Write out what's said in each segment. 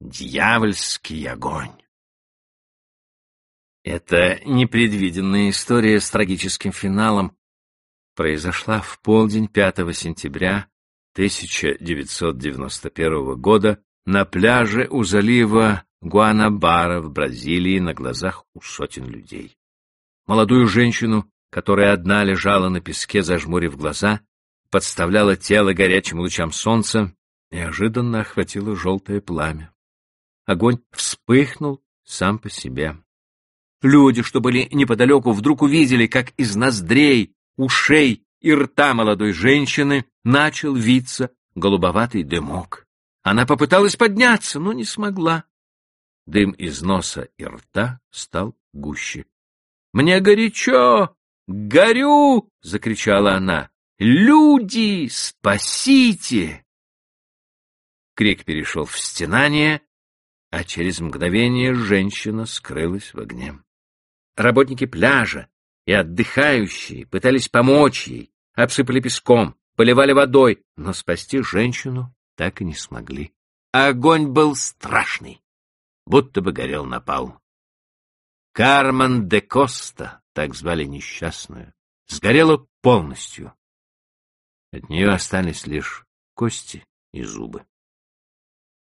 дьявольский огонь. Эта непредвиденная история с трагическим финалом произошла в полдень 5 сентября 1991 года на пляже у залива Гуанабара в Бразилии на глазах у сотен людей. Молодую женщину, которая одна лежала на песке, зажмурив глаза, подставляла тело горячим лучам солнца, неожиданно охватило желтое пламя. Огонь вспыхнул сам по себе. Люди, что были неподалеку, вдруг увидели, как из ноздрей, ушей и рта молодой женщины начал виться голубоватый дымок. Она попыталась подняться, но не смогла. Дым из носа и рта стал гуще. — Мне горячо! Горю! — закричала она. — Люди, спасите! Крик перешел в стенание, а через мгновение женщина скрылась в огне. Работники пляжа и отдыхающие пытались помочь ей, обсыпали песком, поливали водой, но спасти женщину так и не смогли. Огонь был страшный, будто бы горел напалм. Кармен де Коста, так звали несчастную, сгорела полностью. От нее остались лишь кости и зубы.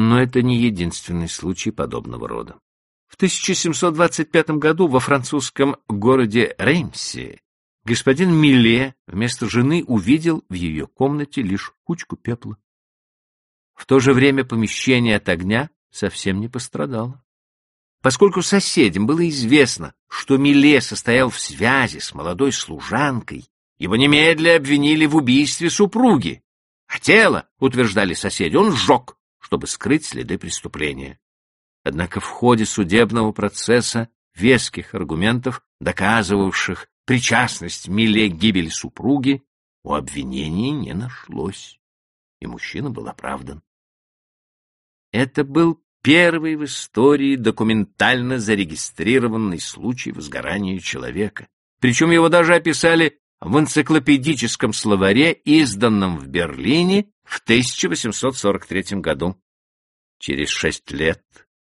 Но это не единственный случай подобного рода. В 1725 году во французском городе Реймсе господин Милле вместо жены увидел в ее комнате лишь кучку пепла. В то же время помещение от огня совсем не пострадало. Поскольку соседям было известно, что Миле состоял в связи с молодой служанкой, его немедля обвинили в убийстве супруги, а тело, утверждали соседи, он сжег, чтобы скрыть следы преступления. Однако в ходе судебного процесса веских аргументов, доказывавших причастность Миле к гибели супруги, у обвинения не нашлось, и мужчина был оправдан. Это был первый в истории документально зарегистрированный случай возгорания человека. Причем его даже описали в энциклопедическом словаре, изданном в Берлине в 1843 году. Через шесть лет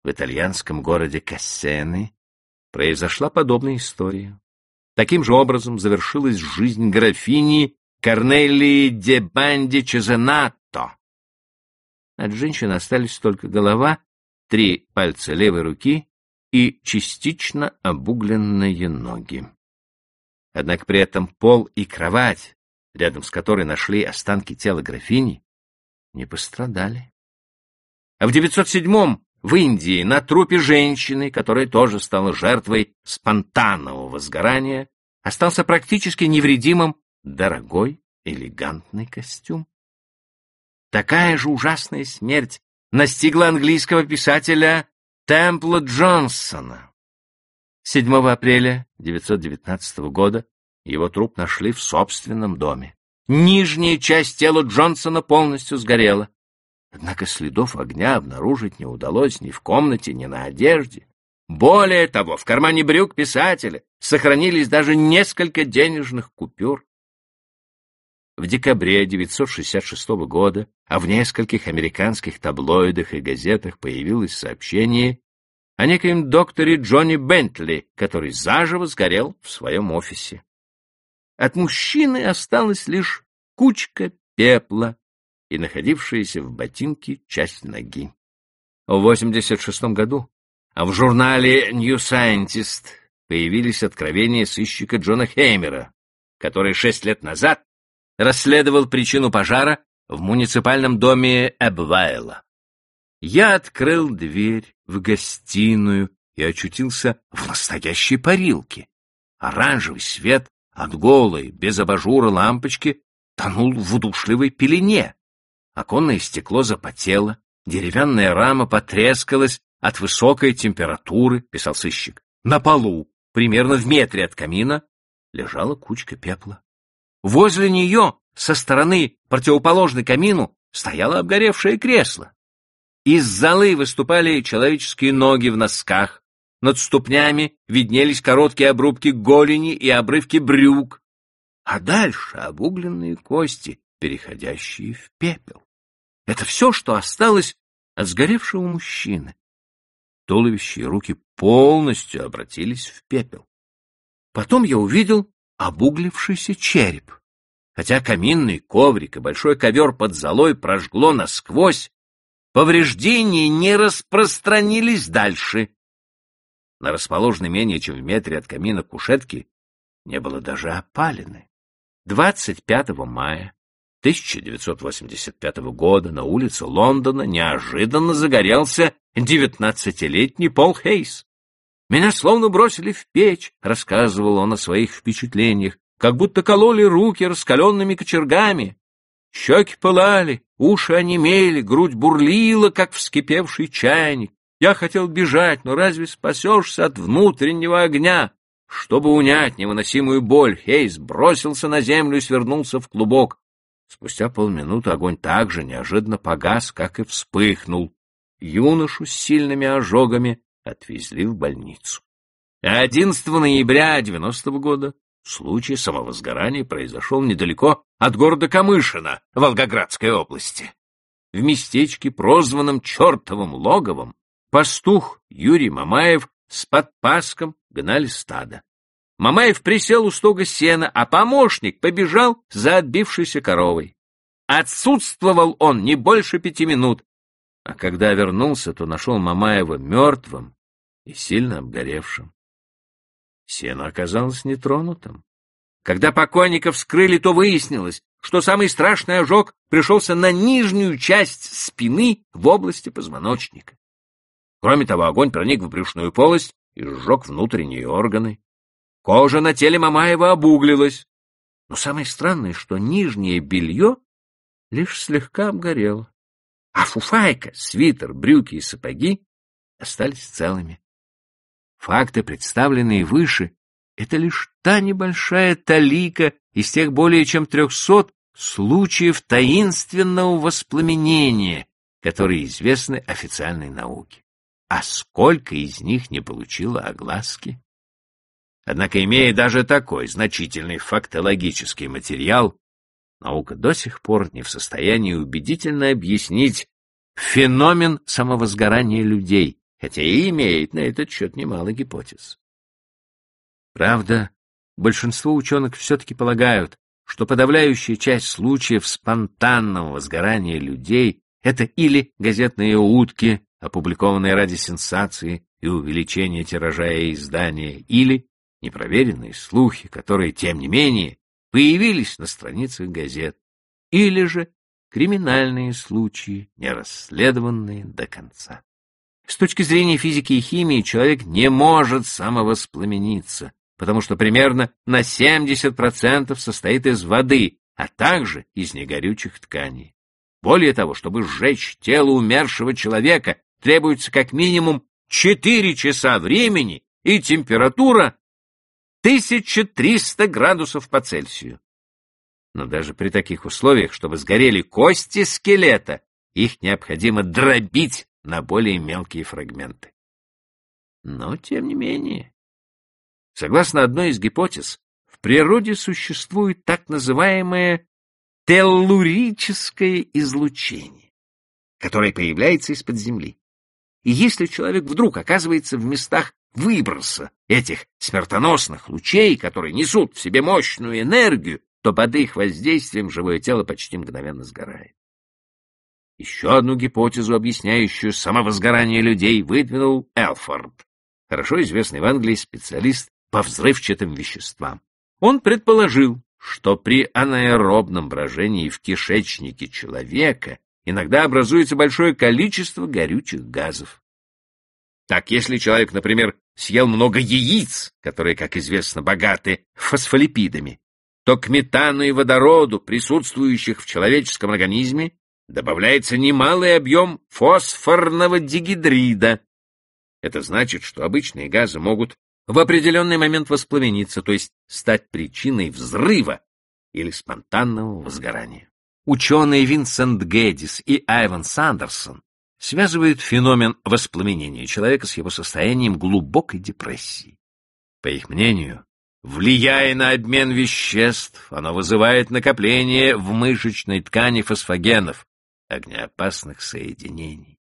в итальянском городе Кассены произошла подобная история. Таким же образом завершилась жизнь графини Корнелии де Банди Чезенато. От женщины остались только голова, три пальца левой руки и частично обугленные ноги. Однако при этом пол и кровать, рядом с которой нашли останки тела графини, не пострадали. А в 907-м в Индии на трупе женщины, которая тоже стала жертвой спонтанного возгорания, остался практически невредимым дорогой элегантный костюм. Такая же ужасная смерть настигла английского писателя Темпла Джонсона. 7 апреля 919 года его труп нашли в собственном доме. Нижняя часть тела Джонсона полностью сгорела. Однако следов огня обнаружить не удалось ни в комнате, ни на одежде. Более того, в кармане брюк писателя сохранились даже несколько денежных купюр. В декабре 1966 года, а в нескольких американских таблоидах и газетах появилось сообщение о некоем докторе Джонни Бентли, который заживо сгорел в своем офисе. От мужчины осталась лишь кучка пепла, и находившаяся в ботинке часть ноги. В 86 году в журнале New Scientist появились откровения сыщика Джона Хеймера, который шесть лет назад расследовал причину пожара в муниципальном доме Эбвайла. Я открыл дверь в гостиную и очутился в настоящей парилке. Оранжевый свет от голой, без абажура лампочки тонул в удушливой пелене. Оконное стекло запотело, деревянная рама потрескалась от высокой температуры, писал сыщик. На полу, примерно в метре от камина, лежала кучка пепла. Возле нее, со стороны противоположной камину, стояло обгоревшее кресло. Из золы выступали человеческие ноги в носках, над ступнями виднелись короткие обрубки голени и обрывки брюк, а дальше обугленные кости, переходящие в пепел. Это все, что осталось от сгоревшего мужчины. Туловище и руки полностью обратились в пепел. Потом я увидел обуглившийся череп. Хотя каминный коврик и большой ковер под золой прожгло насквозь, повреждения не распространились дальше. На расположенной менее чем в метре от камина кушетки не было даже опалины. 25 мая 1985 года на улице Лондона неожиданно загорелся девятнадцатилетний Пол Хейс. Меня словно бросили в печь, рассказывал он о своих впечатлениях, как будто кололи руки раскаленными кочергами. Щеки пылали, уши онемели, грудь бурлила, как вскипевший чайник. Я хотел бежать, но разве спасешься от внутреннего огня? Чтобы унять невыносимую боль, Хейс бросился на землю и свернулся в клубок. Спустя полминуты огонь так же неожиданно погас, как и вспыхнул. Юношу с сильными ожогами отвезли в больницу. 11 ноября 90 -го года случай самовозгорания произошел недалеко от города Камышино, Волгоградской области. В местечке, прозванном Чертовым логовом, пастух Юрий Мамаев с подпаском гнали стадо. Мамаев присел у стога сена, а помощник побежал за отбившейся коровой. Отсутствовал он не больше пяти минут, а когда вернулся, то нашел Мамаева мертвым и сильно обгоревшим. Сено оказалось нетронутым. Когда покойника вскрыли, то выяснилось, что самый страшный ожог пришелся на нижнюю часть спины в области позвоночника. Кроме того, огонь проник в брюшную полость и сжег внутренние органы. Кожа на теле Мамаева обуглилась. Но самое странное, что нижнее белье лишь слегка обгорело, а фуфайка, свитер, брюки и сапоги остались целыми. Факты, представленные выше, это лишь та небольшая талика из тех более чем трехсот случаев таинственного воспламенения, которые известны официальной науке. А сколько из них не получило огласки? Однако, имея даже такой значительный фактологический материал, наука до сих пор не в состоянии убедительно объяснить феномен самовозгорания людей, хотя и имеет на этот счет немало гипотез. Правда, большинство ученых все-таки полагают, что подавляющая часть случаев спонтанного возгорания людей — это или газетные утки, опубликованные ради сенсации и увеличения тиража и издания, или непроверенные слухи, которые, тем не менее, появились на страницах газет, или же криминальные случаи, не расследованные до конца. С точки зрения физики и химии человек не может самовоспламениться, потому что примерно на 70% состоит из воды, а также из негорючих тканей. Более того, чтобы сжечь тело умершего человека, требуется как минимум 4 часа времени и температура 1300 градусов по Цельсию. Но даже при таких условиях, чтобы сгорели кости скелета, их необходимо дробить на более мелкие фрагменты. Но, тем не менее, согласно одной из гипотез, в природе существует так называемое теллурическое излучение, которое появляется из-под земли. И если человек вдруг оказывается в местах выброса этих смертоносных лучей, которые несут в себе мощную энергию, то под их воздействием живое тело почти мгновенно сгорает. Еще одну гипотезу, объясняющую самовозгорание людей, выдвинул Элфорд, хорошо известный в Англии специалист по взрывчатым веществам. Он предположил, что при анаэробном брожении в кишечнике человека иногда образуется большое количество горючих газов. Так, если человек, например, съел много яиц, которые, как известно, богаты фосфолипидами, то к метану и водороду, присутствующих в человеческом организме, добавляется немалый объем фосфорного дигидрида. Это значит, что обычные газы могут в определенный момент воспламениться, то есть стать причиной взрыва или спонтанного возгорания. Ученые Винсент Гэддис и Айван Сандерсон связывают феномен воспламенения человека с его состоянием глубокой депрессии. По их мнению, влияя на обмен веществ, оно вызывает накопление в мышечной ткани фосфогенов, огнеопасных соединений.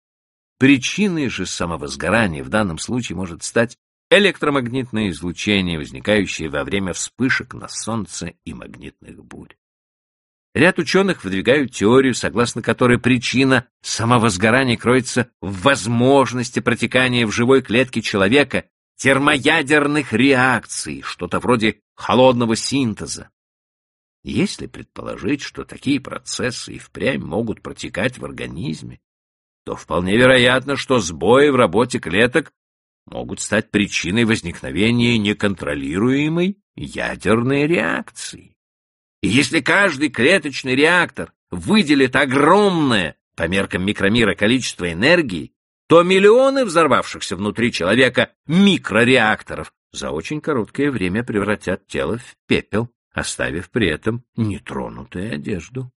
Причиной же самовозгорания в данном случае может стать электромагнитное излучение, возникающее во время вспышек на Солнце и магнитных бурь. Ряд ученых выдвигают теорию, согласно которой причина самовозгорания кроется в возможности протекания в живой клетке человека термоядерных реакций, что-то вроде холодного синтеза. Если предположить, что такие процессы и впрямь могут протекать в организме, то вполне вероятно, что сбои в работе клеток могут стать причиной возникновения неконтролируемой ядерной реакции. И если каждый клеточный реактор выделит огромное по меркам микромира количество энергии, то миллионы взорвавшихся внутри человека микрореакторов за очень короткое время превратят тело в пепел оставив при этом нетронутой одежду.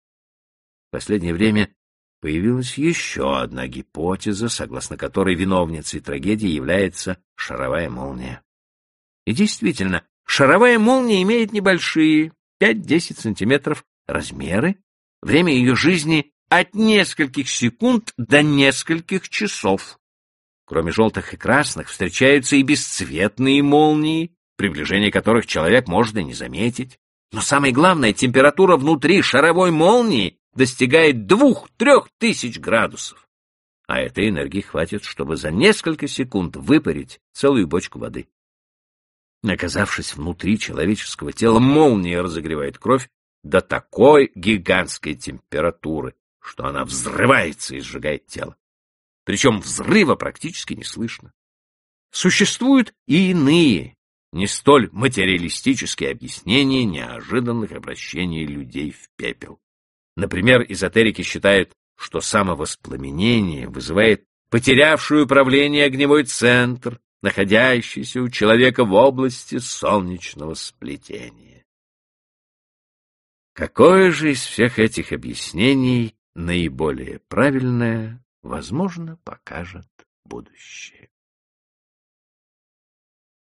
В последнее время появилась еще одна гипотеза, согласно которой виновницей трагедии является шаровая молния. И действительно, шаровая молния имеет небольшие, 5-10 сантиметров, размеры, время ее жизни от нескольких секунд до нескольких часов. Кроме желтых и красных встречаются и бесцветные молнии, приближение которых человек может и не заметить. Но самое главное, температура внутри шаровой молнии достигает двух-трех тысяч градусов. А этой энергии хватит, чтобы за несколько секунд выпарить целую бочку воды. Оказавшись внутри человеческого тела, молния разогревает кровь до такой гигантской температуры, что она взрывается и сжигает тело. Причем взрыва практически не слышно. Существуют и иные, не столь материалистические объяснения неожиданных обращений людей в пепел. Например, эзотерики считают, что самовоспламенение вызывает потерявший управление огневой центр, находящийся у человека в области солнечного сплетения. Какое же из всех этих объяснений наиболее правильное, возможно, покажет будущее.